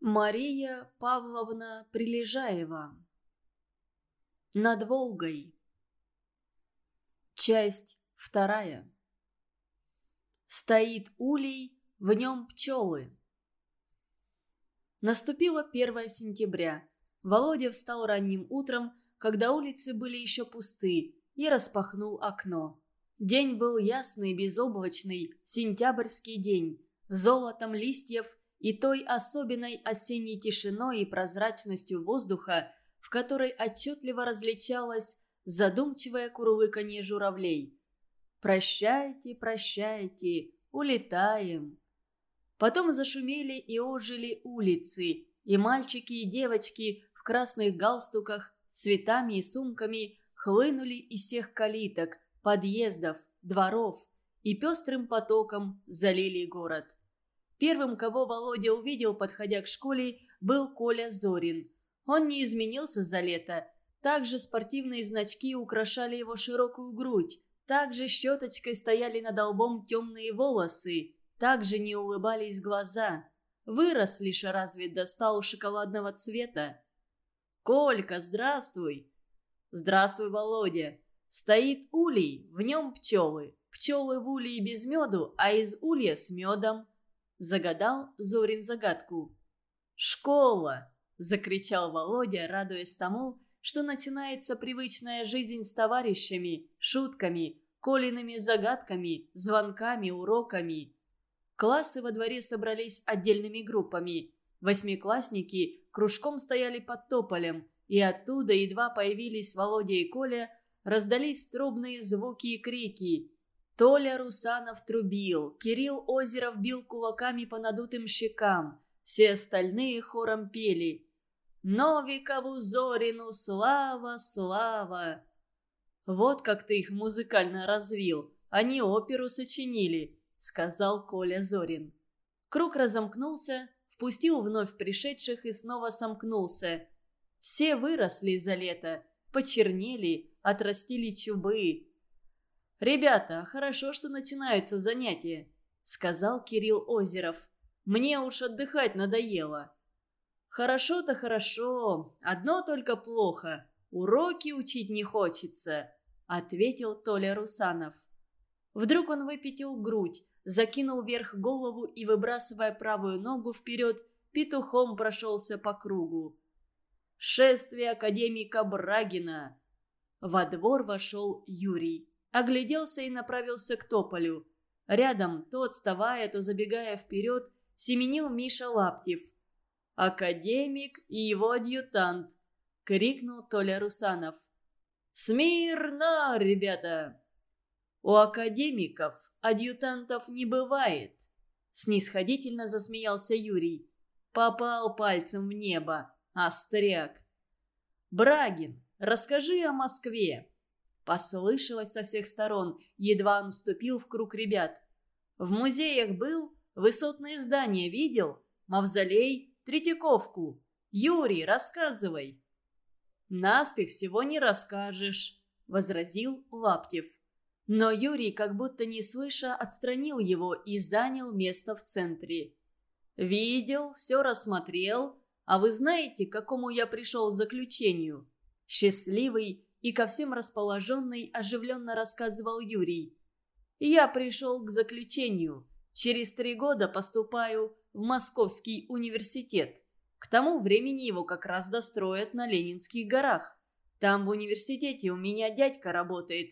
Мария Павловна Прилежаева. Над Волгой. Часть вторая. Стоит улей, в нем пчелы. Наступило 1 сентября. Володя встал ранним утром, когда улицы были еще пусты, и распахнул окно. День был ясный, безоблачный, сентябрьский день, золотом листьев и той особенной осенней тишиной и прозрачностью воздуха, в которой отчетливо различалось задумчивое курлыканье журавлей. «Прощайте, прощайте, улетаем». Потом зашумели и ожили улицы, и мальчики и девочки в красных галстуках, цветами и сумками хлынули из всех калиток, подъездов, дворов и пестрым потоком залили город. Первым, кого Володя увидел, подходя к школе, был Коля Зорин. Он не изменился за лето. Также спортивные значки украшали его широкую грудь. Также щеточкой стояли над лбом темные волосы. Также не улыбались глаза. Вырос лишь разве достал шоколадного цвета. «Колька, здравствуй!» «Здравствуй, Володя!» Стоит улей, в нем пчелы. Пчелы в улей без меду, а из улья с медом. Загадал Зорин загадку. «Школа!» – закричал Володя, радуясь тому, что начинается привычная жизнь с товарищами, шутками, Колиными загадками, звонками, уроками. Классы во дворе собрались отдельными группами. Восьмиклассники кружком стояли под тополем, и оттуда едва появились Володя и Коля, раздались трубные звуки и крики. Толя Русанов трубил, Кирилл Озеров бил кулаками по надутым щекам. Все остальные хором пели «Новикову Зорину слава, слава!» «Вот как ты их музыкально развил, они оперу сочинили», — сказал Коля Зорин. Круг разомкнулся, впустил вновь пришедших и снова сомкнулся. Все выросли за лето, почернели, отрастили чубы, «Ребята, хорошо, что начинаются занятия», — сказал Кирилл Озеров. «Мне уж отдыхать надоело». «Хорошо-то хорошо, одно только плохо. Уроки учить не хочется», — ответил Толя Русанов. Вдруг он выпятил грудь, закинул вверх голову и, выбрасывая правую ногу вперед, петухом прошелся по кругу. «Шествие академика Брагина!» Во двор вошел Юрий огляделся и направился к тополю. Рядом, то отставая, то забегая вперед, семенил Миша Лаптев. «Академик и его адъютант!» — крикнул Толя Русанов. «Смирно, ребята!» «У академиков адъютантов не бывает!» Снисходительно засмеялся Юрий. Попал пальцем в небо, остряк. «Брагин, расскажи о Москве!» Послышалось со всех сторон, едва он вступил в круг ребят. В музеях был, высотные здания видел, мавзолей, Третьяковку. Юрий, рассказывай. Наспех всего не расскажешь, возразил Лаптев. Но Юрий, как будто не слыша, отстранил его и занял место в центре. «Видел, все рассмотрел. А вы знаете, к какому я пришел заключению? Счастливый и ко всем расположенный оживленно рассказывал Юрий. «Я пришел к заключению. Через три года поступаю в Московский университет. К тому времени его как раз достроят на Ленинских горах. Там в университете у меня дядька работает.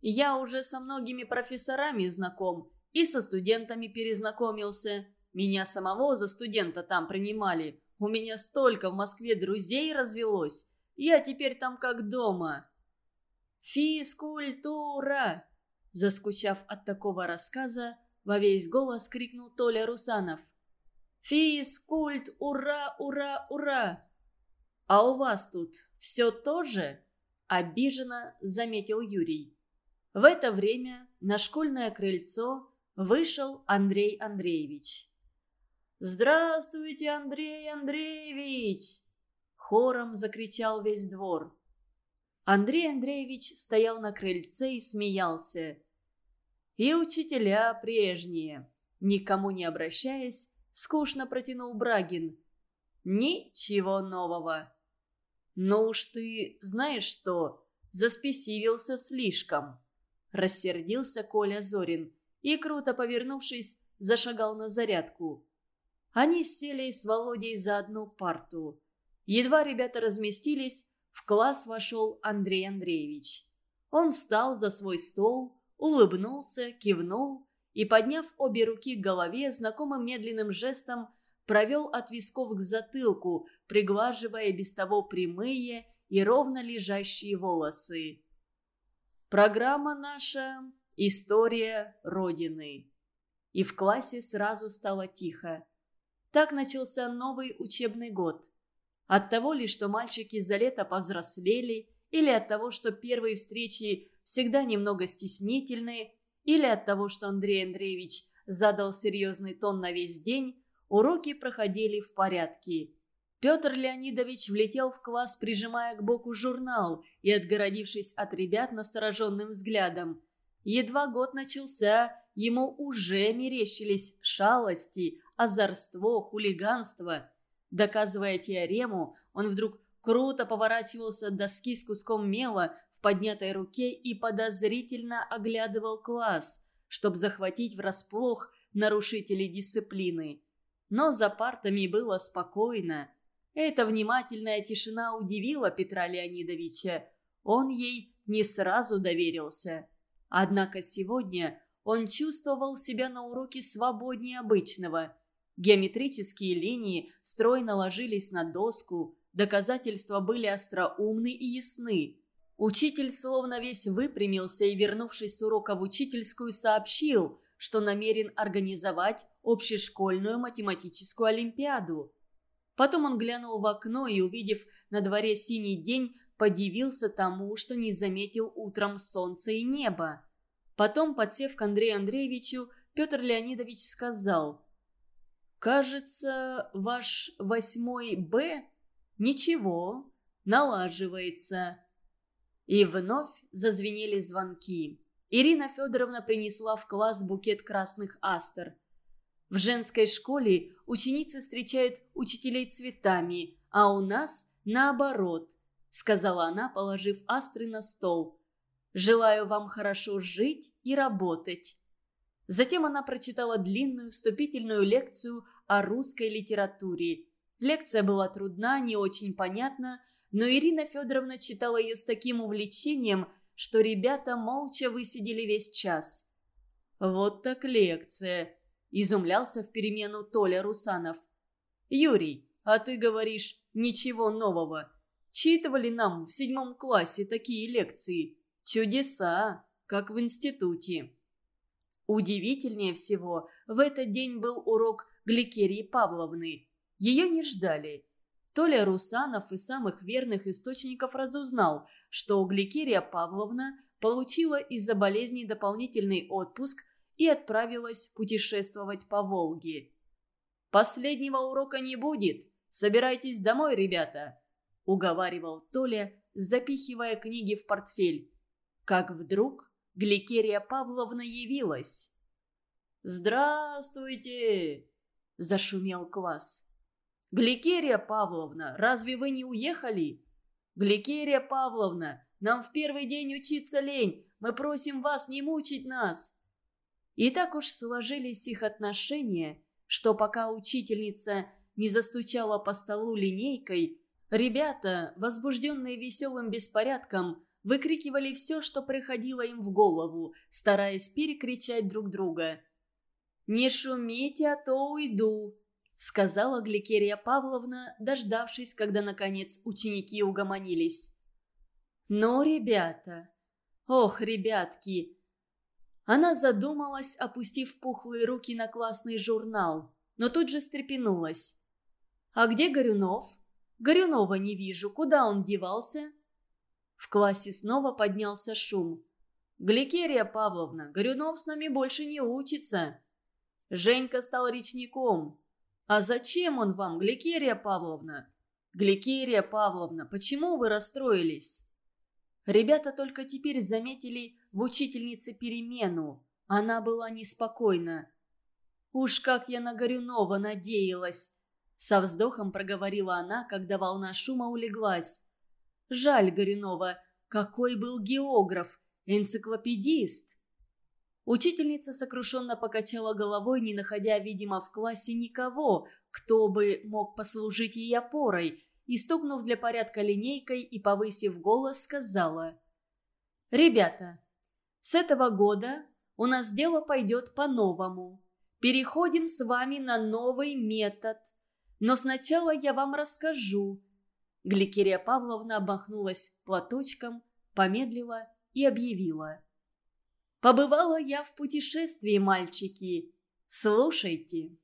Я уже со многими профессорами знаком и со студентами перезнакомился. Меня самого за студента там принимали. У меня столько в Москве друзей развелось. Я теперь там как дома». «Физкультура!» Заскучав от такого рассказа, во весь голос крикнул Толя Русанов. «Физкульт! Ура, ура, ура!» «А у вас тут все то же?» – обиженно заметил Юрий. В это время на школьное крыльцо вышел Андрей Андреевич. «Здравствуйте, Андрей Андреевич!» Хором закричал весь двор. Андрей Андреевич стоял на крыльце и смеялся. И учителя прежние. Никому не обращаясь, скучно протянул Брагин. Ничего нового. «Ну уж ты знаешь что, заспесивился слишком», – рассердился Коля Зорин и, круто повернувшись, зашагал на зарядку. Они сели с Володей за одну парту. Едва ребята разместились, в класс вошел Андрей Андреевич. Он встал за свой стол, улыбнулся, кивнул и, подняв обе руки к голове, знакомым медленным жестом провел от висков к затылку, приглаживая без того прямые и ровно лежащие волосы. Программа наша – история Родины. И в классе сразу стало тихо. Так начался новый учебный год. От того ли, что мальчики за лето повзрослели, или от того, что первые встречи всегда немного стеснительные, или от того, что Андрей Андреевич задал серьезный тон на весь день, Уроки проходили в порядке. Петр Леонидович влетел в класс, прижимая к боку журнал и отгородившись от ребят настороженным взглядом. Едва год начался, ему уже мерещились шалости, озорство, хулиганство. Доказывая теорему, он вдруг круто поворачивался от доски с куском мела в поднятой руке и подозрительно оглядывал класс, чтобы захватить врасплох нарушителей дисциплины. Но за партами было спокойно. Эта внимательная тишина удивила Петра Леонидовича. Он ей не сразу доверился. Однако сегодня он чувствовал себя на уроке свободнее обычного. Геометрические линии стройно ложились на доску, доказательства были остроумны и ясны. Учитель словно весь выпрямился и, вернувшись с урока в учительскую, сообщил – что намерен организовать общешкольную математическую олимпиаду. Потом он глянул в окно и, увидев на дворе синий день, подивился тому, что не заметил утром солнца и неба. Потом, подсев к Андрею Андреевичу, Петр Леонидович сказал, «Кажется, ваш восьмой Б ничего, налаживается». И вновь зазвенели звонки. Ирина Федоровна принесла в класс букет красных астр. В женской школе ученицы встречают учителей цветами, а у нас наоборот, сказала она, положив астры на стол. Желаю вам хорошо жить и работать. Затем она прочитала длинную вступительную лекцию о русской литературе. Лекция была трудна, не очень понятна, но Ирина Федоровна читала ее с таким увлечением, что ребята молча высидели весь час. «Вот так лекция!» – изумлялся в перемену Толя Русанов. «Юрий, а ты говоришь, ничего нового. Читывали нам в седьмом классе такие лекции. Чудеса, как в институте». Удивительнее всего, в этот день был урок Гликерии Павловны. Ее не ждали. Толя Русанов из самых верных источников разузнал, что Гликерия Павловна получила из-за болезней дополнительный отпуск и отправилась путешествовать по Волге. «Последнего урока не будет. Собирайтесь домой, ребята», – уговаривал Толя, запихивая книги в портфель. Как вдруг Гликерия Павловна явилась. «Здравствуйте!» – зашумел класс. «Гликерия Павловна, разве вы не уехали?» «Гликерия Павловна, нам в первый день учиться лень. Мы просим вас не мучить нас». И так уж сложились их отношения, что пока учительница не застучала по столу линейкой, ребята, возбужденные веселым беспорядком, выкрикивали все, что приходило им в голову, стараясь перекричать друг друга. «Не шумите, а то уйду!» сказала Гликерия Павловна, дождавшись, когда, наконец, ученики угомонились. «Ну, ребята! Ох, ребятки!» Она задумалась, опустив пухлые руки на классный журнал, но тут же встрепенулась. «А где Горюнов? Горюнова не вижу. Куда он девался?» В классе снова поднялся шум. «Гликерия Павловна, Горюнов с нами больше не учится!» Женька стал речником. «А зачем он вам, Гликерия Павловна?» «Гликерия Павловна, почему вы расстроились?» Ребята только теперь заметили в учительнице перемену. Она была неспокойна. «Уж как я на Горюнова надеялась!» Со вздохом проговорила она, когда волна шума улеглась. «Жаль Горюнова, какой был географ, энциклопедист!» Учительница сокрушенно покачала головой, не находя, видимо, в классе никого, кто бы мог послужить ей опорой, и, стукнув для порядка линейкой и повысив голос, сказала. «Ребята, с этого года у нас дело пойдет по-новому. Переходим с вами на новый метод. Но сначала я вам расскажу». Гликерия Павловна обмахнулась платочком, помедлила и объявила. «Побывала я в путешествии, мальчики. Слушайте».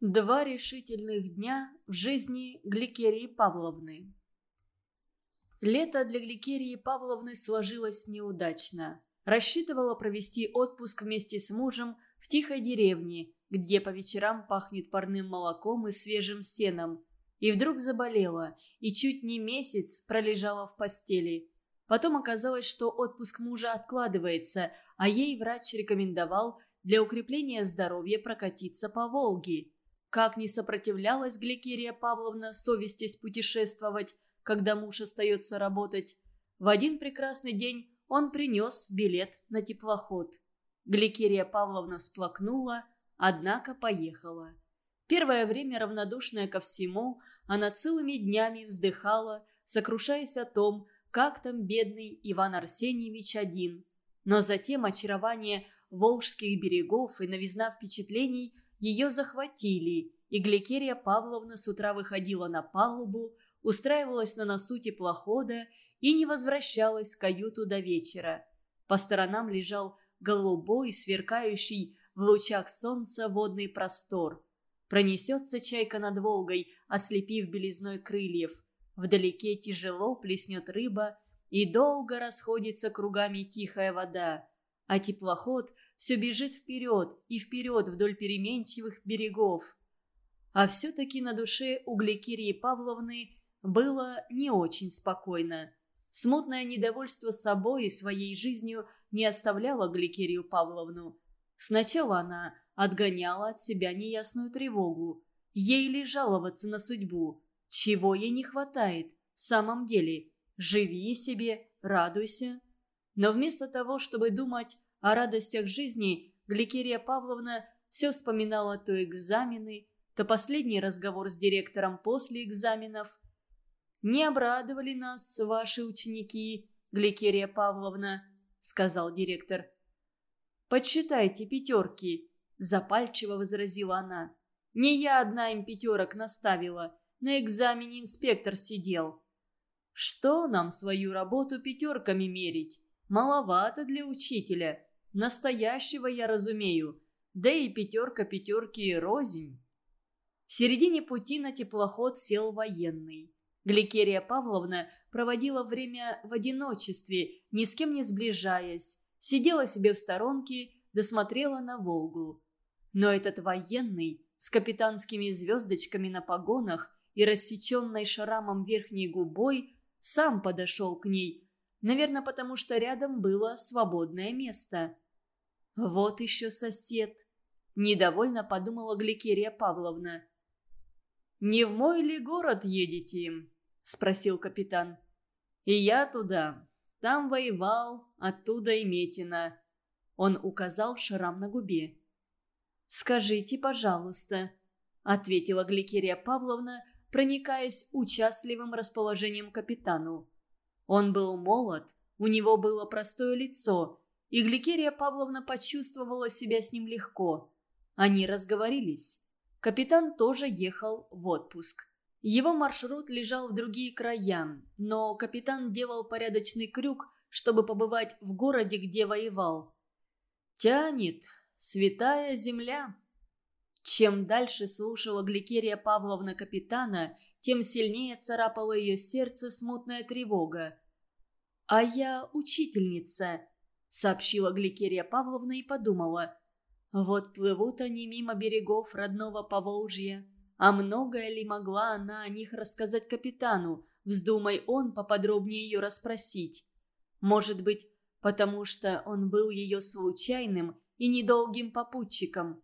Два решительных дня в жизни Гликерии Павловны. Лето для Гликерии Павловны сложилось неудачно. Рассчитывала провести отпуск вместе с мужем в тихой деревне, где по вечерам пахнет парным молоком и свежим сеном. И вдруг заболела, и чуть не месяц пролежала в постели. Потом оказалось, что отпуск мужа откладывается, а ей врач рекомендовал для укрепления здоровья прокатиться по Волге. Как не сопротивлялась Гликерия Павловна совести путешествовать, когда муж остается работать, в один прекрасный день он принес билет на теплоход. Гликерия Павловна всплакнула, однако поехала. Первое время равнодушная ко всему, она целыми днями вздыхала, сокрушаясь о том, как там бедный Иван Арсеньевич один. Но затем очарование волжских берегов и новизна впечатлений ее захватили, и Гликерия Павловна с утра выходила на палубу, устраивалась на носу теплохода и не возвращалась в каюту до вечера. По сторонам лежал голубой, сверкающий в лучах солнца водный простор. Пронесется чайка над Волгой, ослепив белизной крыльев. Вдалеке тяжело плеснет рыба, и долго расходится кругами тихая вода. А теплоход все бежит вперед и вперед вдоль переменчивых берегов. А все-таки на душе у Гликерии Павловны было не очень спокойно. Смутное недовольство собой и своей жизнью не оставляло Гликерию Павловну. Сначала она отгоняла от себя неясную тревогу. Ей ли жаловаться на судьбу? Чего ей не хватает? В самом деле, живи себе, радуйся. Но вместо того, чтобы думать о радостях жизни, Гликерия Павловна все вспоминала то экзамены, то последний разговор с директором после экзаменов. «Не обрадовали нас ваши ученики, Гликерия Павловна», — сказал директор. «Подсчитайте пятерки», — запальчиво возразила она. «Не я одна им пятерок наставила. На экзамене инспектор сидел». «Что нам свою работу пятерками мерить? Маловато для учителя. Настоящего я разумею. Да и пятерка пятерки рознь». В середине пути на теплоход сел военный. Гликерия Павловна проводила время в одиночестве, ни с кем не сближаясь, сидела себе в сторонке, досмотрела на Волгу. Но этот военный с капитанскими звездочками на погонах и рассеченной шрамом верхней губой сам подошел к ней, наверное, потому что рядом было свободное место. «Вот еще сосед», – недовольно подумала Гликерия Павловна. «Не в мой ли город едете?» – спросил капитан. «И я туда. Там воевал, оттуда и Метина». Он указал шрам на губе. «Скажите, пожалуйста», – ответила Гликерия Павловна, проникаясь участливым расположением капитану. Он был молод, у него было простое лицо, и Гликерия Павловна почувствовала себя с ним легко. Они разговорились. Капитан тоже ехал в отпуск. Его маршрут лежал в другие края, но капитан делал порядочный крюк, чтобы побывать в городе, где воевал. «Тянет, святая земля!» Чем дальше слушала Гликерия Павловна капитана, тем сильнее царапала ее сердце смутная тревога. «А я учительница», — сообщила Гликерия Павловна и подумала. «Вот плывут они мимо берегов родного Поволжья, а многое ли могла она о них рассказать капитану, вздумай он поподробнее ее расспросить? Может быть, потому что он был ее случайным и недолгим попутчиком.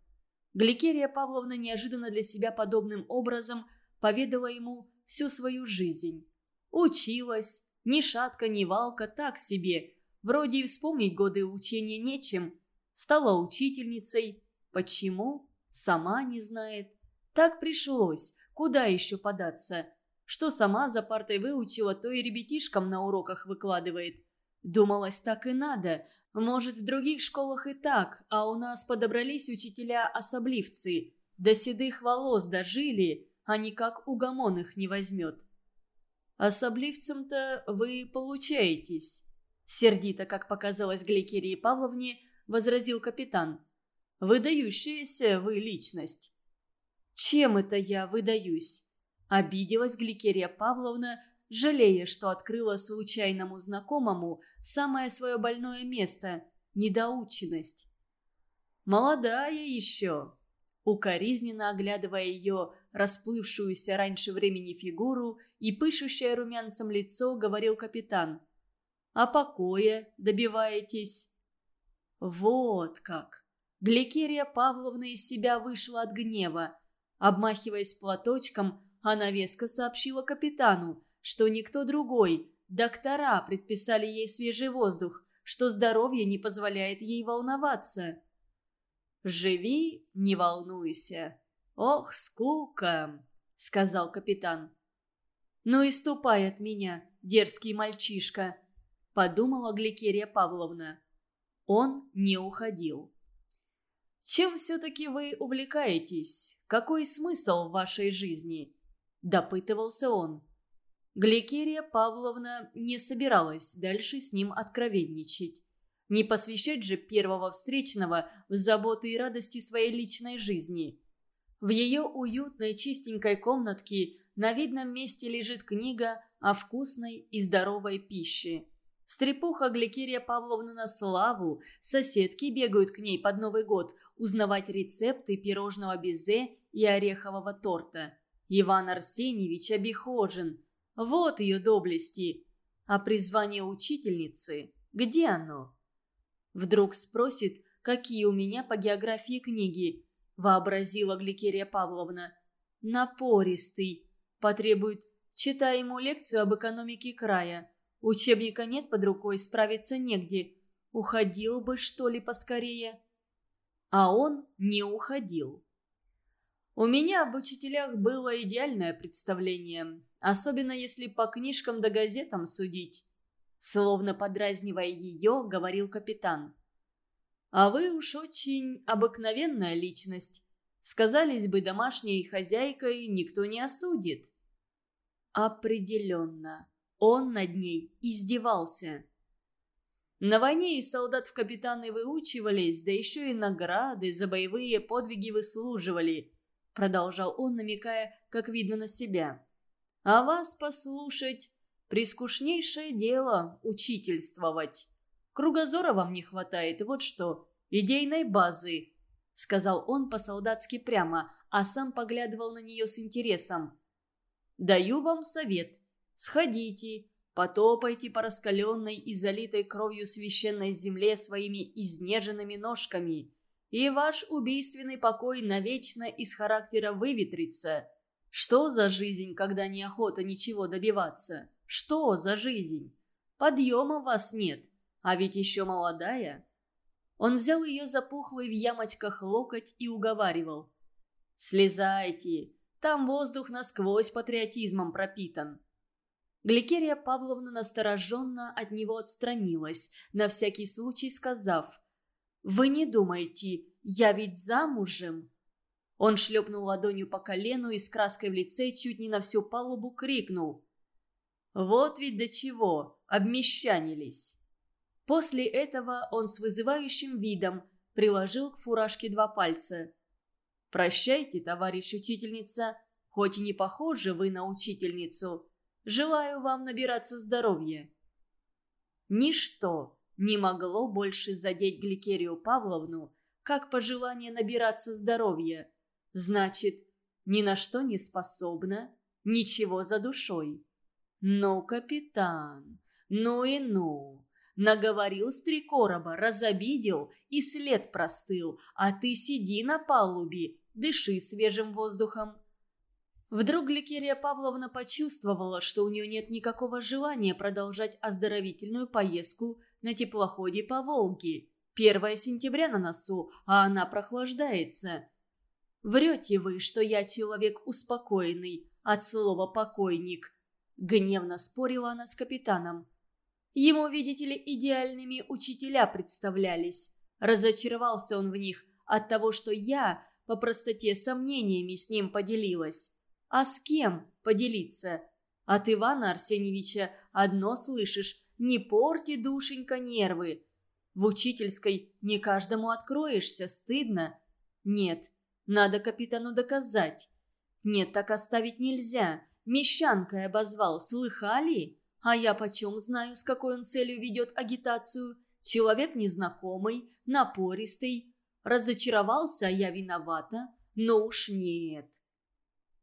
Гликерия Павловна неожиданно для себя подобным образом поведала ему всю свою жизнь. Училась, ни шатка, ни валка, так себе. Вроде и вспомнить годы учения нечем. Стала учительницей. Почему? Сама не знает. Так пришлось. Куда еще податься? Что сама за партой выучила, то и ребятишкам на уроках выкладывает. Думалось, так и надо. Может, в других школах и так, а у нас подобрались учителя-особливцы. До седых волос дожили, а никак угомон их не возьмет. Особливцем-то вы получаетесь. Сердито, как показалось Гликерии Павловне, возразил капитан. Выдающаяся вы личность. Чем это я выдаюсь? Обиделась Гликерия Павловна, жалея, что открыла случайному знакомому самое свое больное место – недоученность. «Молодая еще!» Укоризненно оглядывая ее расплывшуюся раньше времени фигуру и пышущее румянцем лицо, говорил капитан. «А покоя добиваетесь?» «Вот как!» Гликерия Павловна из себя вышла от гнева. Обмахиваясь платочком, она веско сообщила капитану, что никто другой, доктора предписали ей свежий воздух, что здоровье не позволяет ей волноваться. «Живи, не волнуйся. Ох, скука!» — сказал капитан. «Ну и ступай от меня, дерзкий мальчишка!» — подумала Гликерия Павловна. Он не уходил. «Чем все-таки вы увлекаетесь? Какой смысл в вашей жизни?» – допытывался он. Гликерия Павловна не собиралась дальше с ним откровенничать. Не посвящать же первого встречного в заботы и радости своей личной жизни. В ее уютной чистенькой комнатке на видном месте лежит книга о вкусной и здоровой пище. Стрепуха Гликерия Павловна на славу, соседки бегают к ней под Новый год узнавать рецепты пирожного безе и орехового торта. Иван Арсеньевич обихожен – вот ее доблести. А призвание учительницы, где оно? Вдруг спросит, какие у меня по географии книги, вообразила Гликерия Павловна. Напористый. Потребует, читай ему лекцию об экономике края. Учебника нет под рукой, справиться негде. Уходил бы, что ли, поскорее. А он не уходил. У меня об учителях было идеальное представление, особенно если по книжкам да газетам судить. Словно подразнивая ее, говорил капитан. «А вы уж очень обыкновенная личность. Сказались бы домашней хозяйкой, никто не осудит». Определенно, он над ней издевался. На войне и солдат в капитаны выучивались, да еще и награды за боевые подвиги выслуживали – продолжал он, намекая, как видно на себя. «А вас послушать – прискушнейшее дело учительствовать. Кругозора вам не хватает, вот что, идейной базы», – сказал он по-солдатски прямо, а сам поглядывал на нее с интересом. «Даю вам совет. Сходите, потопайте по раскаленной и залитой кровью священной земле своими изнеженными ножками» и ваш убийственный покой навечно из характера выветрится. Что за жизнь, когда неохота ничего добиваться? Что за жизнь? Подъема вас нет, а ведь еще молодая. Он взял ее за пухлый в ямочках локоть и уговаривал. «Слезайте, там воздух насквозь патриотизмом пропитан». Гликерия Павловна настороженно от него отстранилась, на всякий случай сказав – вы не думайте, я ведь замужем!» Он шлепнул ладонью по колену и с краской в лице чуть не на всю палубу крикнул. «Вот ведь до чего! Обмещанились!» После этого он с вызывающим видом приложил к фуражке два пальца. «Прощайте, товарищ учительница, хоть и не похожи вы на учительницу. Желаю вам набираться здоровья». Ничто, не могло больше задеть Гликерию Павловну, как пожелание набираться здоровья. Значит, ни на что не способна, ничего за душой. Ну, капитан, ну и ну. Наговорил с три короба, разобидел, и след простыл, а ты сиди на палубе, дыши свежим воздухом». Вдруг Гликерия Павловна почувствовала, что у нее нет никакого желания продолжать оздоровительную поездку на теплоходе по Волге. Первое сентября на носу, а она прохлаждается. «Врете вы, что я человек успокоенный, от слова «покойник», — гневно спорила она с капитаном. Ему, видите ли, идеальными учителя представлялись. Разочаровался он в них от того, что я по простоте сомнениями с ним поделилась. А с кем поделиться? От Ивана Арсеньевича одно слышишь «не порти, душенька, нервы». В учительской не каждому откроешься, стыдно. Нет, надо капитану доказать. Нет, так оставить нельзя. Мещанкой обозвал, слыхали? А я почем знаю, с какой он целью ведет агитацию? Человек незнакомый, напористый. Разочаровался, а я виновата? Но уж нет.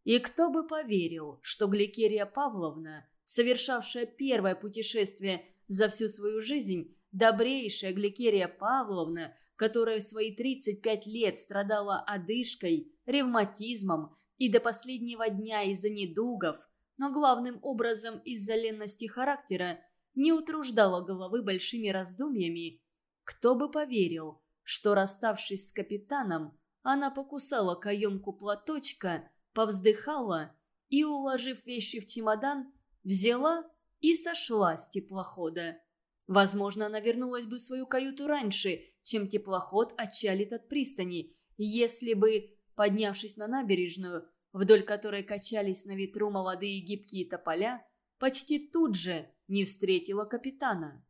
И кто бы поверил, что Гликерия Павловна, совершавшая первое путешествие за всю свою жизнь, добрейшая Гликерия Павловна, которая в свои 35 лет страдала одышкой, ревматизмом и до последнего дня из-за недугов, но главным образом из-за ленности характера, не утруждала головы большими раздумьями, кто бы поверил, что, расставшись с капитаном, она покусала каемку платочка повздыхала и, уложив вещи в чемодан, взяла и сошла с теплохода. Возможно, она вернулась бы в свою каюту раньше, чем теплоход отчалит от пристани, если бы, поднявшись на набережную, вдоль которой качались на ветру молодые гибкие тополя, почти тут же не встретила капитана.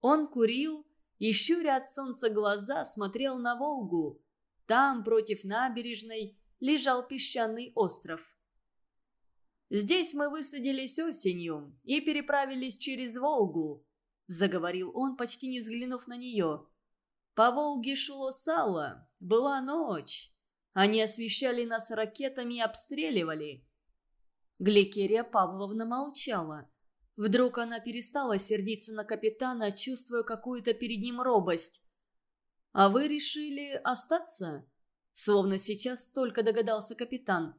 Он курил и, щуря от солнца глаза, смотрел на Волгу. Там, против набережной, лежал песчаный остров. «Здесь мы высадились осенью и переправились через Волгу», — заговорил он, почти не взглянув на нее. «По Волге шло сало, была ночь. Они освещали нас ракетами и обстреливали». Гликерия Павловна молчала. Вдруг она перестала сердиться на капитана, чувствуя какую-то перед ним робость. «А вы решили остаться?» Словно сейчас только догадался капитан.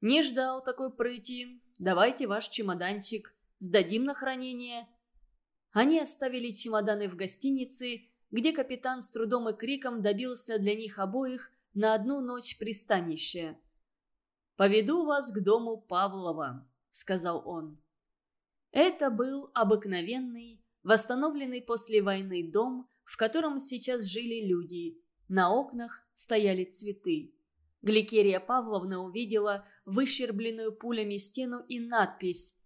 «Не ждал такой прыти. Давайте ваш чемоданчик. Сдадим на хранение». Они оставили чемоданы в гостинице, где капитан с трудом и криком добился для них обоих на одну ночь пристанища. «Поведу вас к дому Павлова», — сказал он. Это был обыкновенный, восстановленный после войны дом, в котором сейчас жили люди. На окнах стояли цветы. Гликерия Павловна увидела выщербленную пулями стену и надпись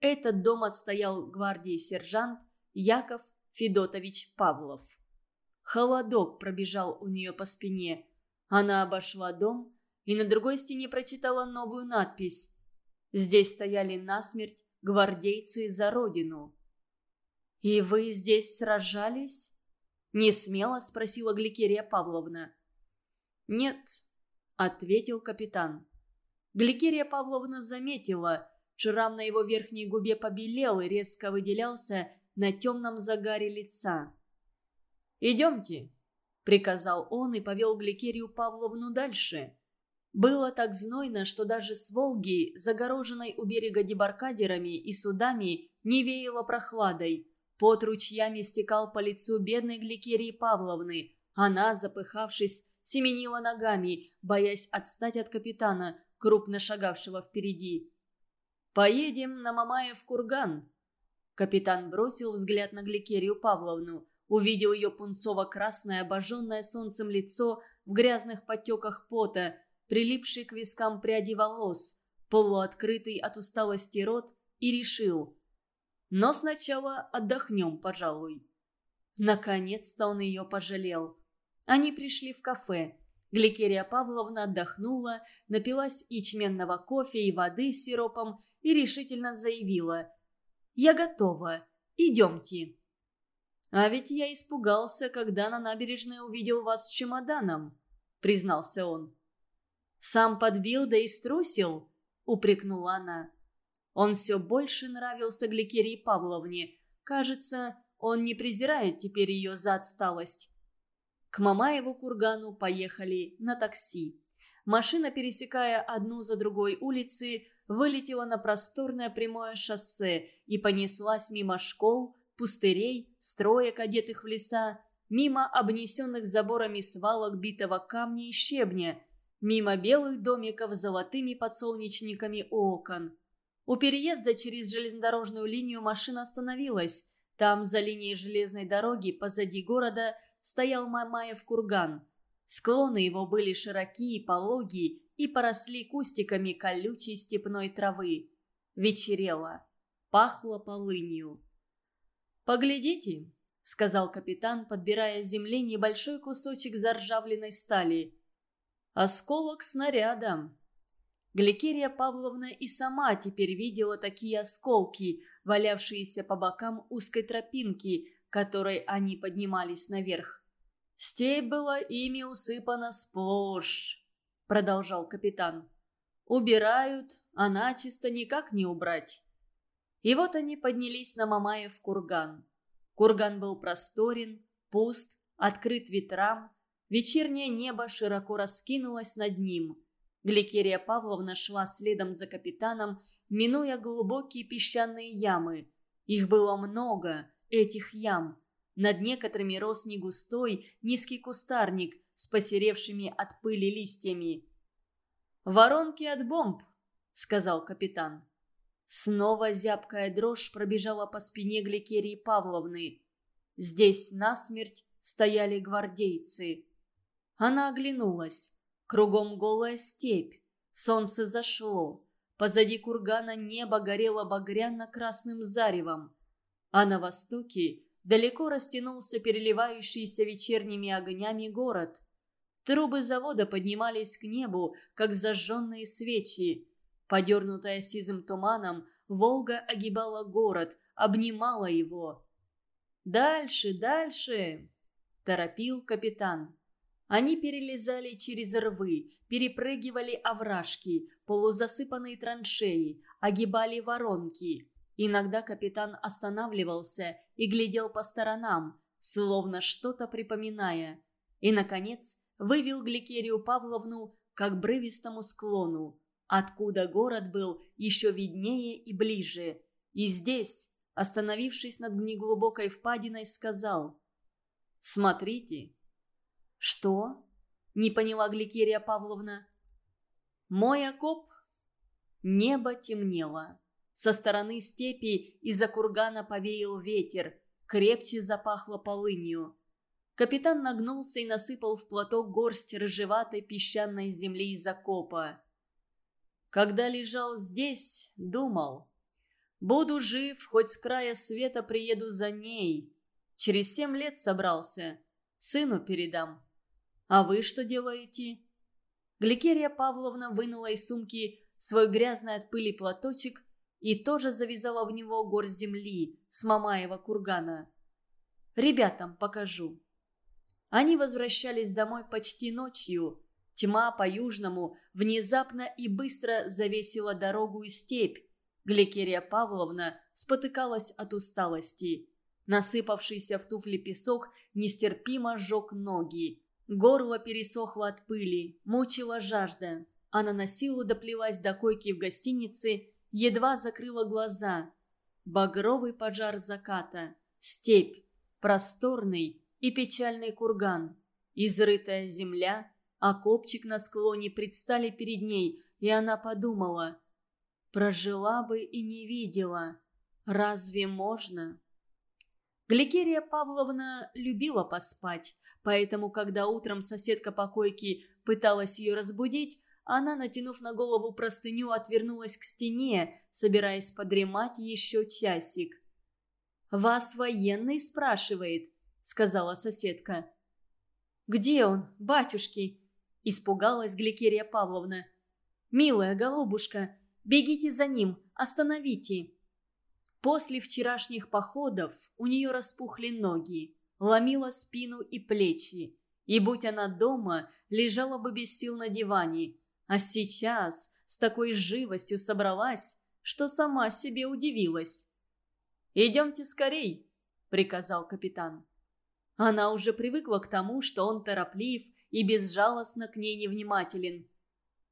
«Этот дом отстоял гвардии сержант Яков Федотович Павлов». Холодок пробежал у нее по спине. Она обошла дом и на другой стене прочитала новую надпись. Здесь стояли насмерть гвардейцы за родину. «И вы здесь сражались?» Не смело спросила Гликерия Павловна. «Нет», — ответил капитан. Гликерия Павловна заметила, шрам на его верхней губе побелел и резко выделялся на темном загаре лица. «Идемте», — приказал он и повел Гликерию Павловну дальше. Было так знойно, что даже с Волги, загороженной у берега дебаркадерами и судами, не веяло прохладой. Пот ручьями стекал по лицу бедной Гликерии Павловны. Она, запыхавшись, семенила ногами, боясь отстать от капитана, крупно шагавшего впереди. «Поедем на Мамаев курган». Капитан бросил взгляд на Гликерию Павловну, увидел ее пунцово-красное, обожженное солнцем лицо в грязных потеках пота, прилипший к вискам пряди волос, полуоткрытый от усталости рот, и решил – но сначала отдохнем, пожалуй». Наконец-то он ее пожалел. Они пришли в кафе. Гликерия Павловна отдохнула, напилась ячменного кофе и воды с сиропом и решительно заявила. «Я готова. Идемте». «А ведь я испугался, когда на набережной увидел вас с чемоданом», — признался он. «Сам подбил да и струсил», — упрекнула она. Он все больше нравился Гликерии Павловне. Кажется, он не презирает теперь ее за отсталость. К Мамаеву кургану поехали на такси. Машина, пересекая одну за другой улицы, вылетела на просторное прямое шоссе и понеслась мимо школ, пустырей, строек, одетых в леса, мимо обнесенных заборами свалок битого камня и щебня, мимо белых домиков с золотыми подсолнечниками окон. У переезда через железнодорожную линию машина остановилась. Там, за линией железной дороги, позади города, стоял Мамаев курган. Склоны его были широкие, пологие и поросли кустиками колючей степной травы. Вечерело. Пахло полынью. «Поглядите», — сказал капитан, подбирая с земли небольшой кусочек заржавленной стали. «Осколок снаряда». Гликерия Павловна и сама теперь видела такие осколки, валявшиеся по бокам узкой тропинки, которой они поднимались наверх. «Степь была ими усыпана сплошь», — продолжал капитан. «Убирают, а начисто никак не убрать». И вот они поднялись на Мамаев курган. Курган был просторен, пуст, открыт ветрам. Вечернее небо широко раскинулось над ним. Гликерия Павловна шла следом за капитаном, минуя глубокие песчаные ямы. Их было много, этих ям. Над некоторыми рос негустой, низкий кустарник с посеревшими от пыли листьями. «Воронки от бомб», — сказал капитан. Снова зябкая дрожь пробежала по спине Гликерии Павловны. Здесь насмерть стояли гвардейцы. Она оглянулась. Кругом голая степь. Солнце зашло. Позади кургана небо горело багряно-красным заревом. А на востоке далеко растянулся переливающийся вечерними огнями город. Трубы завода поднимались к небу, как зажженные свечи. Подернутая сизым туманом, Волга огибала город, обнимала его. «Дальше, дальше!» – торопил капитан. Они перелезали через рвы, перепрыгивали овражки, полузасыпанные траншеи, огибали воронки. Иногда капитан останавливался и глядел по сторонам, словно что-то припоминая. И, наконец, вывел Гликерию Павловну к обрывистому склону откуда город был еще виднее и ближе. И здесь, остановившись над неглубокой впадиной, сказал «Смотрите». «Что?» – не поняла Гликерия Павловна. «Мой окоп?» Небо темнело. Со стороны степи из-за кургана повеял ветер, крепче запахло полынью. Капитан нагнулся и насыпал в платок горсть рыжеватой песчаной земли из окопа. Когда лежал здесь, думал. Буду жив, хоть с края света приеду за ней. Через семь лет собрался. Сыну передам. А вы что делаете? Гликерия Павловна вынула из сумки свой грязный от пыли платочек и тоже завязала в него горсть земли с Мамаева кургана. «Ребятам покажу». Они возвращались домой почти ночью. Тьма по-южному внезапно и быстро завесила дорогу и степь. Гликерия Павловна спотыкалась от усталости. Насыпавшийся в туфли песок нестерпимо сжег ноги. Горло пересохло от пыли, мучила жажда. Она на силу доплелась до койки в гостинице, едва закрыла глаза. Багровый пожар заката, степь, просторный и печальный курган, изрытая земля, а копчик на склоне предстали перед ней, и она подумала, прожила бы и не видела. Разве можно? Гликерия Павловна любила поспать, поэтому, когда утром соседка по койке пыталась ее разбудить, она, натянув на голову простыню, отвернулась к стене, собираясь подремать еще часик. «Вас военный спрашивает», — сказала соседка. «Где он, батюшки?» Испугалась Гликерия Павловна. «Милая голубушка, бегите за ним, остановите!» После вчерашних походов у нее распухли ноги, ломила спину и плечи. И будь она дома, лежала бы без сил на диване. А сейчас с такой живостью собралась, что сама себе удивилась. «Идемте скорей!» – приказал капитан. Она уже привыкла к тому, что он тороплив и безжалостно к ней невнимателен.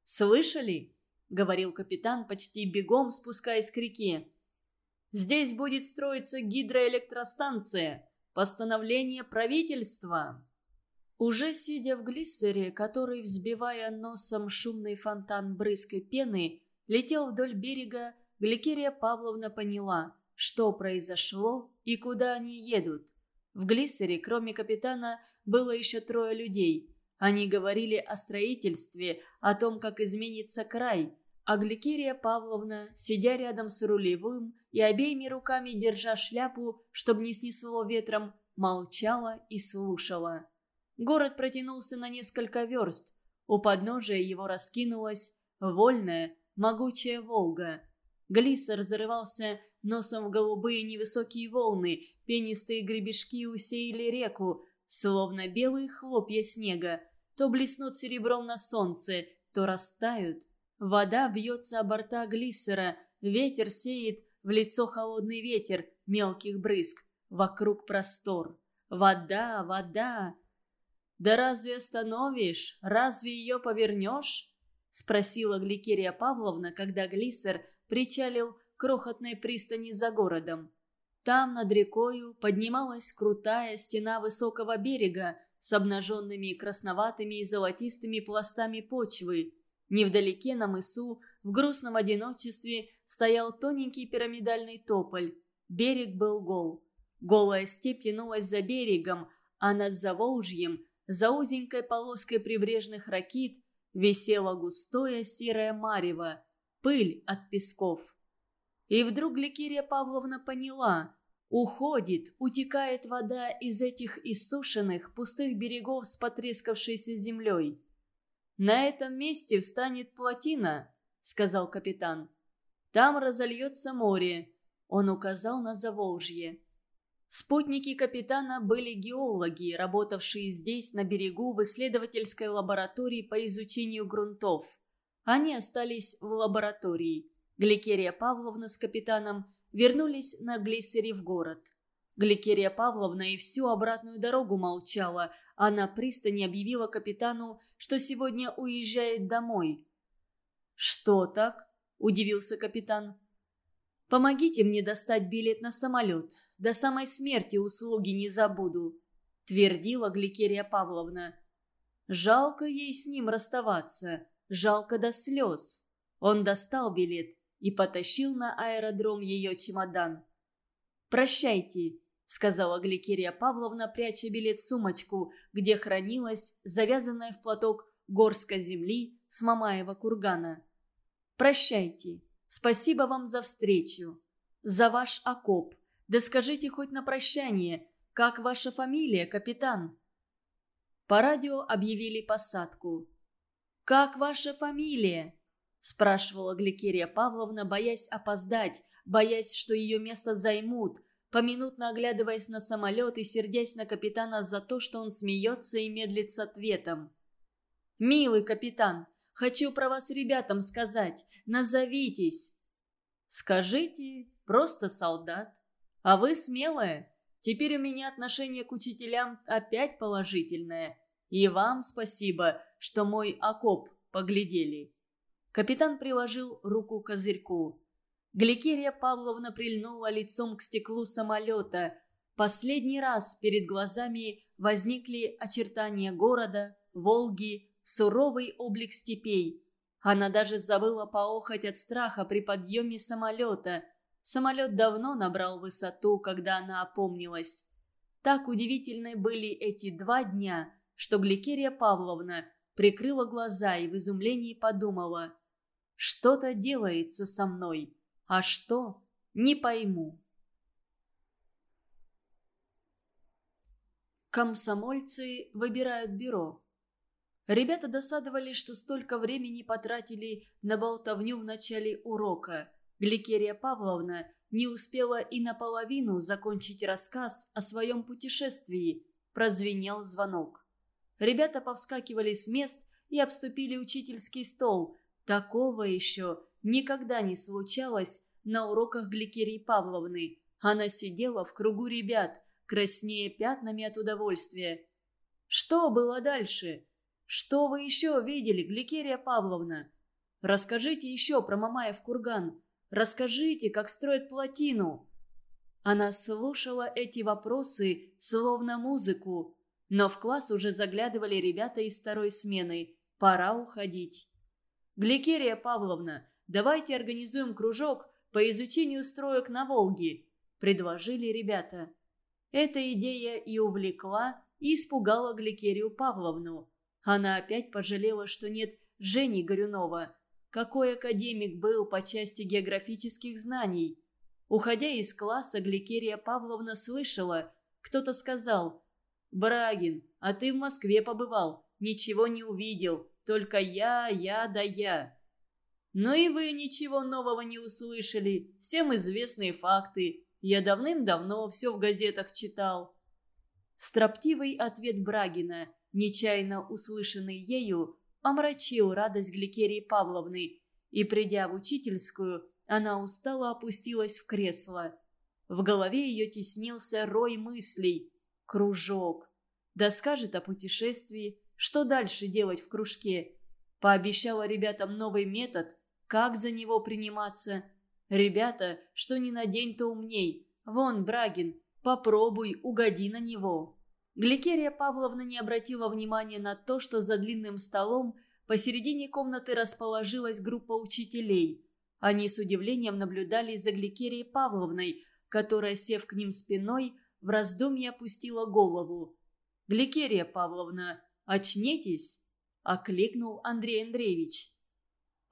«Слышали?» – говорил капитан, почти бегом спускаясь к реке. «Здесь будет строиться гидроэлектростанция. Постановление правительства». Уже сидя в глиссере, который, взбивая носом шумный фонтан брызгой пены, летел вдоль берега, Гликерия Павловна поняла, что произошло и куда они едут. В глиссере, кроме капитана, было еще трое людей. Они говорили о строительстве, о том, как изменится край. А Павловна, сидя рядом с рулевым и обеими руками держа шляпу, чтобы не снесло ветром, молчала и слушала. Город протянулся на несколько верст. У подножия его раскинулась вольная, могучая Волга. Глиссер зарывался носом в голубые невысокие волны, пенистые гребешки усеяли реку, словно белые хлопья снега. То блеснут серебром на солнце, то растают. Вода бьется о борта глиссера, ветер сеет в лицо холодный ветер мелких брызг. Вокруг простор. Вода, вода. «Да разве остановишь? Разве ее повернешь?» – спросила Гликерия Павловна, когда Глиссер причалил к крохотной пристани за городом. Там над рекою поднималась крутая стена высокого берега с обнаженными красноватыми и золотистыми пластами почвы. Невдалеке на мысу в грустном одиночестве стоял тоненький пирамидальный тополь. Берег был гол. Голая степь тянулась за берегом, а над Заволжьем за узенькой полоской прибрежных ракит висело густое серое марево, пыль от песков. И вдруг Ликирия Павловна поняла, уходит, утекает вода из этих иссушенных, пустых берегов с потрескавшейся землей. «На этом месте встанет плотина», — сказал капитан. «Там разольется море», — он указал на Заволжье. Спутники капитана были геологи, работавшие здесь, на берегу, в исследовательской лаборатории по изучению грунтов. Они остались в лаборатории. Гликерия Павловна с капитаном вернулись на глиссере в город. Гликерия Павловна и всю обратную дорогу молчала, а на пристани объявила капитану, что сегодня уезжает домой. «Что так?» – удивился капитан. «Помогите мне достать билет на самолет. До самой смерти услуги не забуду», — твердила Гликерия Павловна. Жалко ей с ним расставаться, жалко до слез. Он достал билет и потащил на аэродром ее чемодан. «Прощайте», — сказала Гликерия Павловна, пряча билет в сумочку, где хранилась завязанная в платок горска земли с Мамаева кургана. «Прощайте». Спасибо вам за встречу. За ваш окоп. Да скажите хоть на прощание, как ваша фамилия, капитан?» По радио объявили посадку. «Как ваша фамилия?» – спрашивала Гликерия Павловна, боясь опоздать, боясь, что ее место займут, поминутно оглядываясь на самолет и сердясь на капитана за то, что он смеется и медлит с ответом. «Милый капитан, Хочу про вас ребятам сказать. Назовитесь». «Скажите, просто солдат. А вы смелая. Теперь у меня отношение к учителям опять положительное. И вам спасибо, что мой окоп поглядели». Капитан приложил руку к козырьку. Гликерия Павловна прильнула лицом к стеклу самолета. Последний раз перед глазами возникли очертания города, Волги, суровый облик степей. Она даже забыла поохать от страха при подъеме самолета. Самолет давно набрал высоту, когда она опомнилась. Так удивительны были эти два дня, что Гликерия Павловна прикрыла глаза и в изумлении подумала. «Что-то делается со мной, а что – не пойму». Комсомольцы выбирают бюро. Ребята досадовали, что столько времени потратили на болтовню в начале урока. Гликерия Павловна не успела и наполовину закончить рассказ о своем путешествии. Прозвенел звонок. Ребята повскакивали с мест и обступили учительский стол. Такого еще никогда не случалось на уроках Гликерии Павловны. Она сидела в кругу ребят, краснее пятнами от удовольствия. Что было дальше? Что вы еще видели, Гликерия Павловна? Расскажите еще про Мамаев курган. Расскажите, как строят плотину. Она слушала эти вопросы, словно музыку. Но в класс уже заглядывали ребята из второй смены. Пора уходить. «Гликерия Павловна, давайте организуем кружок по изучению строек на Волге», – предложили ребята. Эта идея и увлекла, и испугала Гликерию Павловну. Она опять пожалела, что нет Жени Горюнова. Какой академик был по части географических знаний. Уходя из класса, Гликерия Павловна слышала, кто-то сказал «Брагин, а ты в Москве побывал, ничего не увидел, только я, я да я». Но и вы ничего нового не услышали, всем известные факты. Я давным-давно все в газетах читал. Строптивый ответ Брагина, нечаянно услышанный ею, омрачил радость Гликерии Павловны, и, придя в учительскую, она устало опустилась в кресло. В голове ее теснился рой мыслей. Кружок. Да скажет о путешествии, что дальше делать в кружке. Пообещала ребятам новый метод, как за него приниматься. Ребята, что ни на день, то умней. Вон, Брагин, попробуй, угоди на него. Гликерия Павловна не обратила внимания на то, что за длинным столом посередине комнаты расположилась группа учителей. Они с удивлением наблюдали за Гликерией Павловной, которая, сев к ним спиной, в раздумье опустила голову. «Гликерия Павловна, очнитесь!» – окликнул Андрей Андреевич.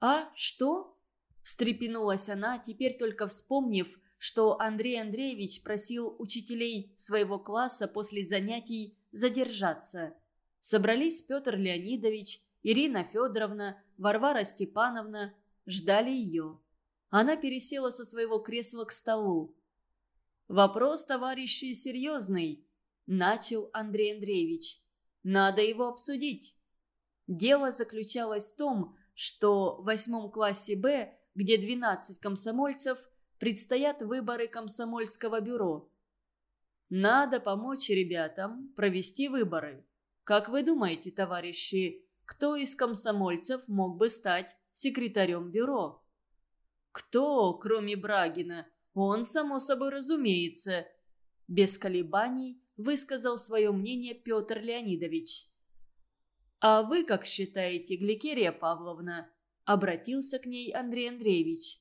«А, что?» – встрепенулась она, теперь только вспомнив, что Андрей Андреевич просил учителей своего класса после занятий задержаться. Собрались Петр Леонидович, Ирина Федоровна, Варвара Степановна, ждали ее. Она пересела со своего кресла к столу. «Вопрос, товарищи, серьезный», – начал Андрей Андреевич. «Надо его обсудить». Дело заключалось в том, что в восьмом классе «Б», где 12 комсомольцев, предстоят выборы комсомольского бюро. Надо помочь ребятам провести выборы. Как вы думаете, товарищи, кто из комсомольцев мог бы стать секретарем бюро? Кто, кроме Брагина? Он, само собой, разумеется. Без колебаний высказал свое мнение Петр Леонидович. «А вы как считаете, Гликерия Павловна?» Обратился к ней Андрей Андреевич.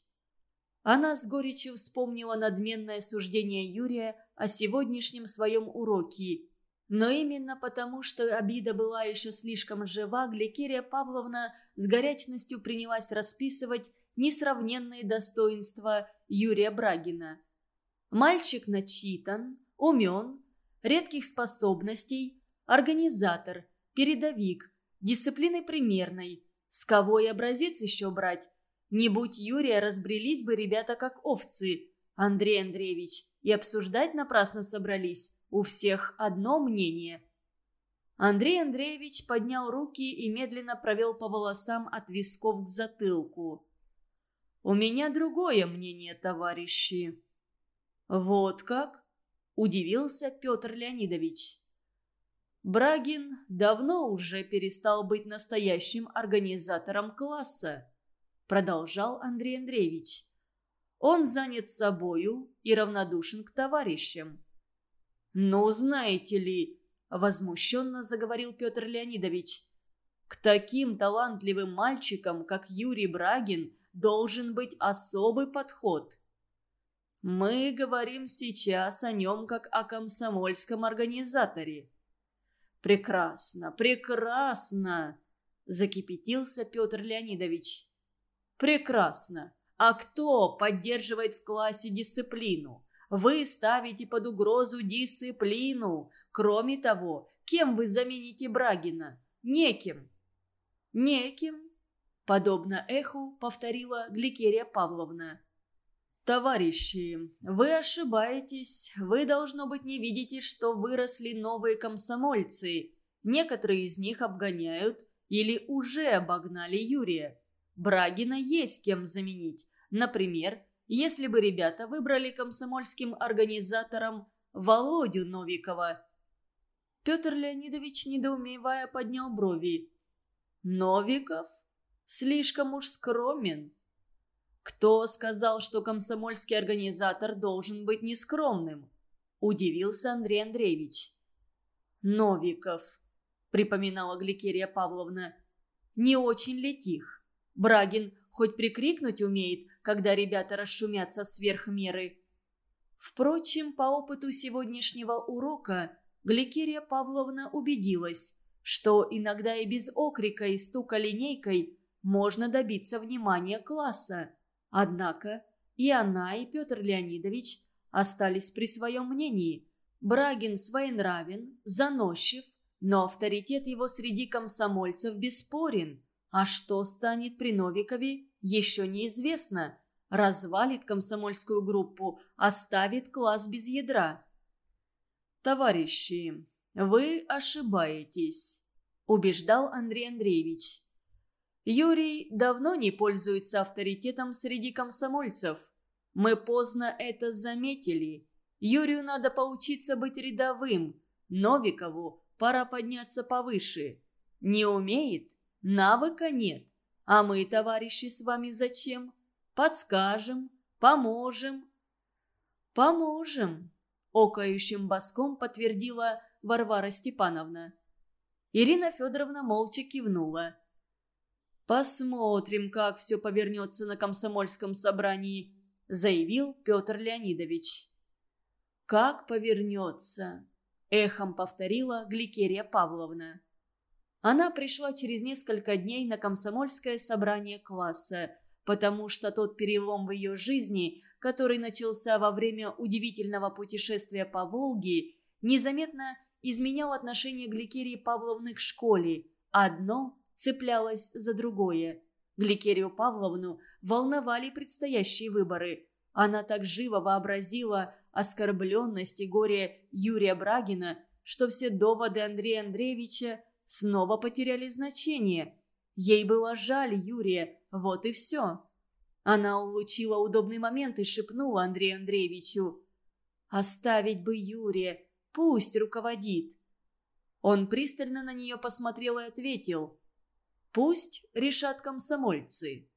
Она с горечью вспомнила надменное суждение Юрия о сегодняшнем своем уроке. Но именно потому, что обида была еще слишком жива, Гликерия Павловна с горячностью принялась расписывать несравненные достоинства Юрия Брагина. Мальчик начитан, умен, редких способностей, организатор – передовик, дисциплины примерной. С кого и образец еще брать? Не будь Юрия, разбрелись бы ребята как овцы. Андрей Андреевич, и обсуждать напрасно собрались. У всех одно мнение. Андрей Андреевич поднял руки и медленно провел по волосам от висков к затылку. «У меня другое мнение, товарищи». «Вот как?» – удивился Петр Леонидович. Брагин давно уже перестал быть настоящим организатором класса, продолжал Андрей Андреевич. Он занят собою и равнодушен к товарищам. «Ну, знаете ли», – возмущенно заговорил Петр Леонидович, «к таким талантливым мальчикам, как Юрий Брагин, должен быть особый подход». Мы говорим сейчас о нем как о комсомольском организаторе. «Прекрасно, прекрасно!» – закипятился Петр Леонидович. «Прекрасно! А кто поддерживает в классе дисциплину? Вы ставите под угрозу дисциплину. Кроме того, кем вы замените Брагина? Неким». «Неким», – подобно эху повторила Гликерия Павловна. «Товарищи, вы ошибаетесь. Вы, должно быть, не видите, что выросли новые комсомольцы. Некоторые из них обгоняют или уже обогнали Юрия. Брагина есть кем заменить. Например, если бы ребята выбрали комсомольским организатором Володю Новикова. Петр Леонидович, недоумевая, поднял брови. «Новиков? Слишком уж скромен». «Кто сказал, что комсомольский организатор должен быть нескромным?» – удивился Андрей Андреевич. «Новиков», – припоминала Гликерия Павловна. «Не очень ли тих? Брагин хоть прикрикнуть умеет, когда ребята расшумятся сверх меры». Впрочем, по опыту сегодняшнего урока Гликерия Павловна убедилась, что иногда и без окрика и стука линейкой можно добиться внимания класса. Однако и она, и Петр Леонидович остались при своем мнении. Брагин своенравен, заносчив, но авторитет его среди комсомольцев бесспорен. А что станет при Новикове, еще неизвестно. Развалит комсомольскую группу, оставит класс без ядра. «Товарищи, вы ошибаетесь», – убеждал Андрей Андреевич. Юрий давно не пользуется авторитетом среди комсомольцев. Мы поздно это заметили. Юрию надо поучиться быть рядовым. Новикову пора подняться повыше. Не умеет? Навыка нет. А мы, товарищи, с вами зачем? Подскажем, поможем. Поможем, окающим боском подтвердила Варвара Степановна. Ирина Федоровна молча кивнула. «Посмотрим, как все повернется на комсомольском собрании», – заявил Петр Леонидович. «Как повернется?» – эхом повторила Гликерия Павловна. Она пришла через несколько дней на комсомольское собрание класса, потому что тот перелом в ее жизни, который начался во время удивительного путешествия по Волге, незаметно изменял отношение Гликерии Павловны к школе. Одно цеплялась за другое. Гликерию Павловну волновали предстоящие выборы. Она так живо вообразила оскорбленность и горе Юрия Брагина, что все доводы Андрея Андреевича снова потеряли значение. Ей было жаль Юрия, вот и все. Она улучила удобный момент и шепнула Андрею Андреевичу. «Оставить бы Юрия, пусть руководит». Он пристально на нее посмотрел и ответил. Пусть решат комсомольцы.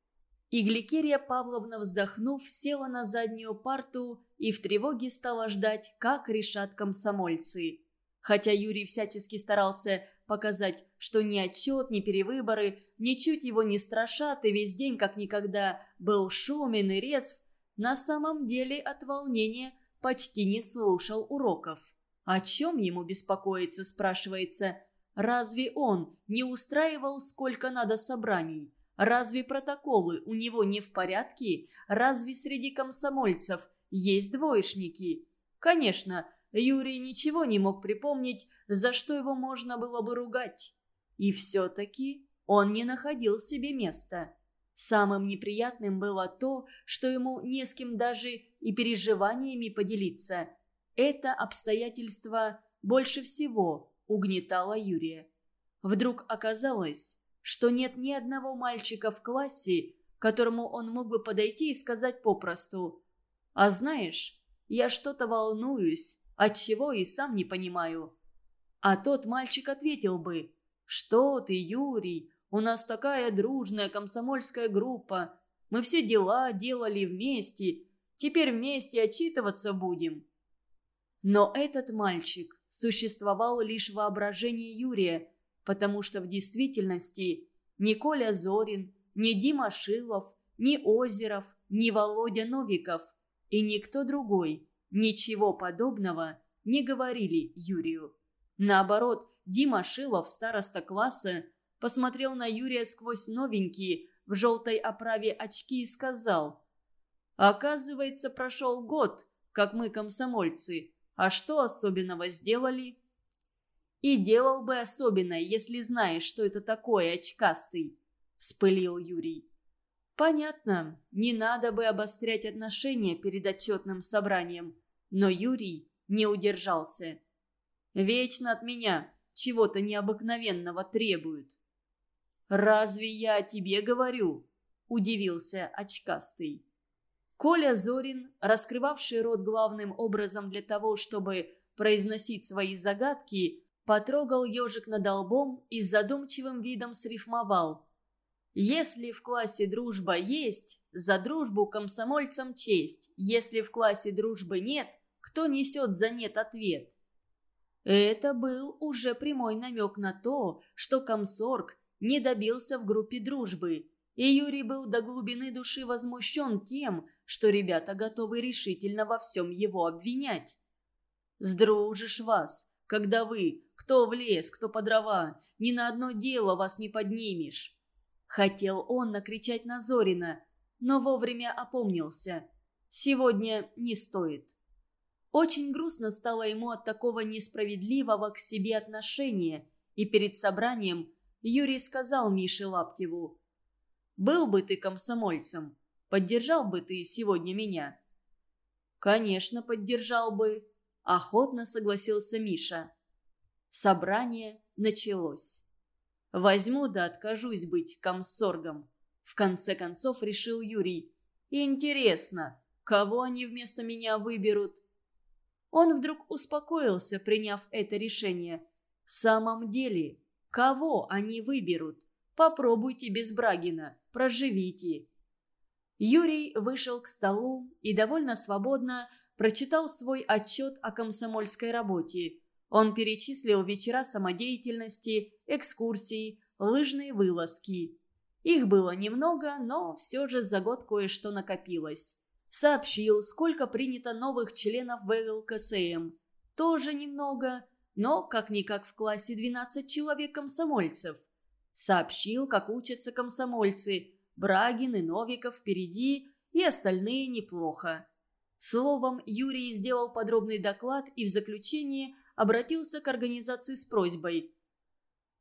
И Гликерия Павловна, вздохнув, села на заднюю парту и в тревоге стала ждать, как решат комсомольцы. Хотя Юрий всячески старался показать, что ни отчет, ни перевыборы ничуть его не страшат и весь день, как никогда, был шумен и резв, на самом деле от волнения почти не слушал уроков. О чем ему беспокоиться, спрашивается, Разве он не устраивал сколько надо собраний? Разве протоколы у него не в порядке? Разве среди комсомольцев есть двоечники? Конечно, Юрий ничего не мог припомнить, за что его можно было бы ругать. И все-таки он не находил себе места. Самым неприятным было то, что ему не с кем даже и переживаниями поделиться. Это обстоятельство больше всего угнетала Юрия. Вдруг оказалось, что нет ни одного мальчика в классе, которому он мог бы подойти и сказать попросту «А знаешь, я что-то волнуюсь, от чего и сам не понимаю». А тот мальчик ответил бы «Что ты, Юрий, у нас такая дружная комсомольская группа, мы все дела делали вместе, теперь вместе отчитываться будем». Но этот мальчик существовало лишь воображение Юрия, потому что в действительности ни Коля Зорин, ни Дима Шилов, ни Озеров, ни Володя Новиков и никто другой ничего подобного не говорили Юрию. Наоборот, Дима Шилов, староста класса, посмотрел на Юрия сквозь новенькие в желтой оправе очки и сказал «Оказывается, прошел год, как мы комсомольцы, а что особенного сделали? И делал бы особенно, если знаешь, что это такое, очкастый, вспылил Юрий. Понятно, не надо бы обострять отношения перед отчетным собранием, но Юрий не удержался. Вечно от меня чего-то необыкновенного требуют. «Разве я тебе говорю?» – удивился очкастый. Коля Зорин, раскрывавший рот главным образом для того, чтобы произносить свои загадки, потрогал ежик над лбом и с задумчивым видом срифмовал. «Если в классе дружба есть, за дружбу комсомольцам честь. Если в классе дружбы нет, кто несет за нет ответ?» Это был уже прямой намек на то, что комсорг не добился в группе дружбы, и Юрий был до глубины души возмущен тем, что ребята готовы решительно во всем его обвинять. «Сдружишь вас, когда вы, кто в лес, кто по дрова, ни на одно дело вас не поднимешь». Хотел он накричать на Зорина, но вовремя опомнился. Сегодня не стоит. Очень грустно стало ему от такого несправедливого к себе отношения, и перед собранием Юрий сказал Мише Лаптеву, «Был бы ты комсомольцем, поддержал бы ты сегодня меня?» «Конечно, поддержал бы», – охотно согласился Миша. Собрание началось. «Возьму да откажусь быть комсоргом», – в конце концов решил Юрий. «Интересно, кого они вместо меня выберут?» Он вдруг успокоился, приняв это решение. В самом деле, кого они выберут? Попробуйте без Брагина, проживите. Юрий вышел к столу и довольно свободно прочитал свой отчет о комсомольской работе. Он перечислил вечера самодеятельности, экскурсии, лыжные вылазки. Их было немного, но все же за год кое-что накопилось сообщил, сколько принято новых членов в ЛКСМ. Тоже немного, но как-никак в классе 12 человек комсомольцев. Сообщил, как учатся комсомольцы. Брагин и Новиков впереди, и остальные неплохо. Словом, Юрий сделал подробный доклад и в заключении обратился к организации с просьбой.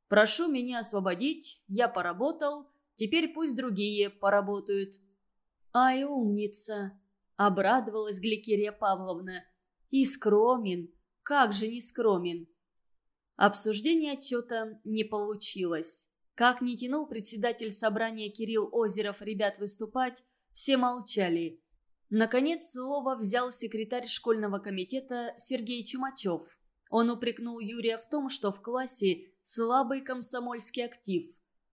«Прошу меня освободить, я поработал, теперь пусть другие поработают». «Ай, умница!» – обрадовалась Гликерия Павловна. «И скромен! Как же не скромен!» Обсуждение отчета не получилось. Как не тянул председатель собрания Кирилл Озеров ребят выступать, все молчали. Наконец слово взял секретарь школьного комитета Сергей Чумачев. Он упрекнул Юрия в том, что в классе слабый комсомольский актив.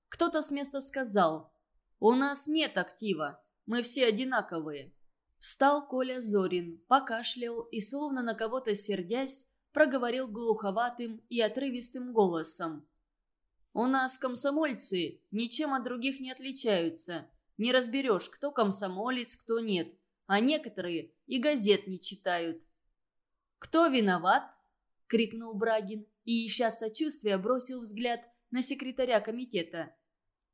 Кто-то с места сказал «У нас нет актива, мы все одинаковые». Встал Коля Зорин, покашлял и, словно на кого-то сердясь, проговорил глуховатым и отрывистым голосом. «У нас комсомольцы ничем от других не отличаются. Не разберешь, кто комсомолец, кто нет. А некоторые и газет не читают». «Кто виноват?» — крикнул Брагин и, ища сочувствия, бросил взгляд на секретаря комитета.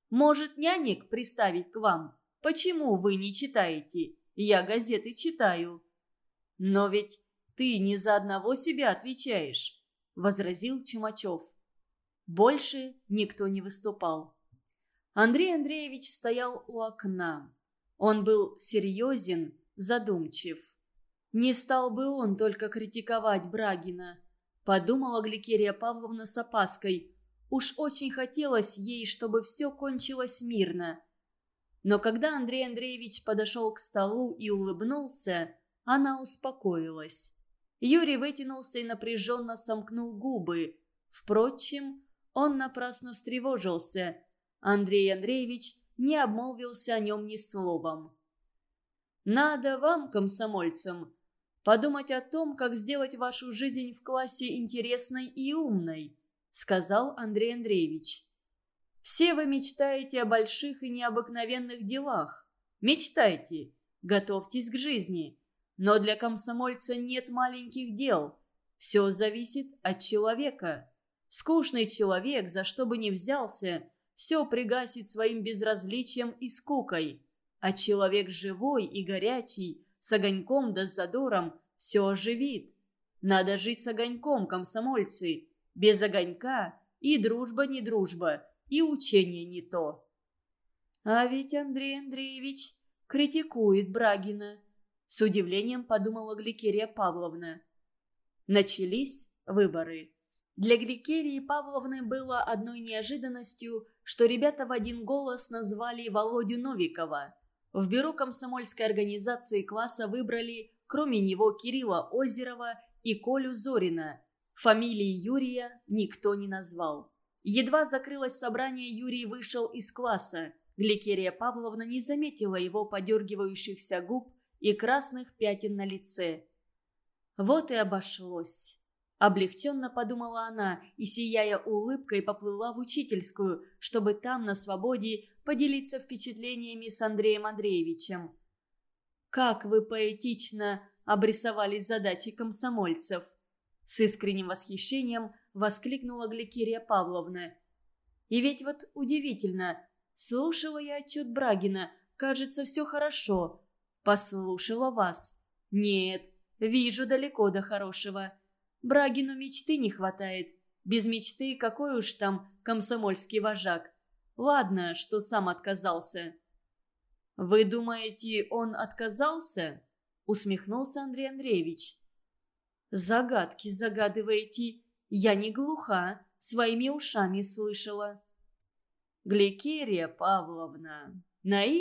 «Может, нянек приставить к вам?» Почему вы не читаете? Я газеты читаю». «Но ведь ты не за одного себя отвечаешь», — возразил Чумачев. Больше никто не выступал. Андрей Андреевич стоял у окна. Он был серьезен, задумчив. Не стал бы он только критиковать Брагина, подумала Гликерия Павловна с опаской. Уж очень хотелось ей, чтобы все кончилось мирно. Но когда Андрей Андреевич подошел к столу и улыбнулся, она успокоилась. Юрий вытянулся и напряженно сомкнул губы. Впрочем, он напрасно встревожился. Андрей Андреевич не обмолвился о нем ни словом. «Надо вам, комсомольцам, подумать о том, как сделать вашу жизнь в классе интересной и умной», сказал Андрей Андреевич. Все вы мечтаете о больших и необыкновенных делах. Мечтайте, готовьтесь к жизни. Но для комсомольца нет маленьких дел. Все зависит от человека. Скучный человек, за что бы ни взялся, все пригасит своим безразличием и скукой. А человек живой и горячий, с огоньком да с задором, все оживит. Надо жить с огоньком, комсомольцы. Без огонька и дружба не дружба – и учение не то. А ведь Андрей Андреевич критикует Брагина. С удивлением подумала Гликерия Павловна. Начались выборы. Для Гликерии Павловны было одной неожиданностью, что ребята в один голос назвали Володю Новикова. В бюро комсомольской организации класса выбрали, кроме него, Кирилла Озерова и Колю Зорина. Фамилии Юрия никто не назвал. Едва закрылось собрание, Юрий вышел из класса. Гликерия Павловна не заметила его подергивающихся губ и красных пятен на лице. Вот и обошлось. Облегченно подумала она и, сияя улыбкой, поплыла в учительскую, чтобы там, на свободе, поделиться впечатлениями с Андреем Андреевичем. «Как вы поэтично обрисовали задачи комсомольцев!» С искренним восхищением воскликнула Гликерия Павловна. «И ведь вот удивительно, слушала я отчет Брагина, кажется, все хорошо. Послушала вас. Нет, вижу далеко до хорошего. Брагину мечты не хватает. Без мечты какой уж там комсомольский вожак. Ладно, что сам отказался». «Вы думаете, он отказался?» усмехнулся Андрей Андреевич. «Загадки загадываете. Я не глуха, своими ушами слышала». «Гликерия Павловна, наив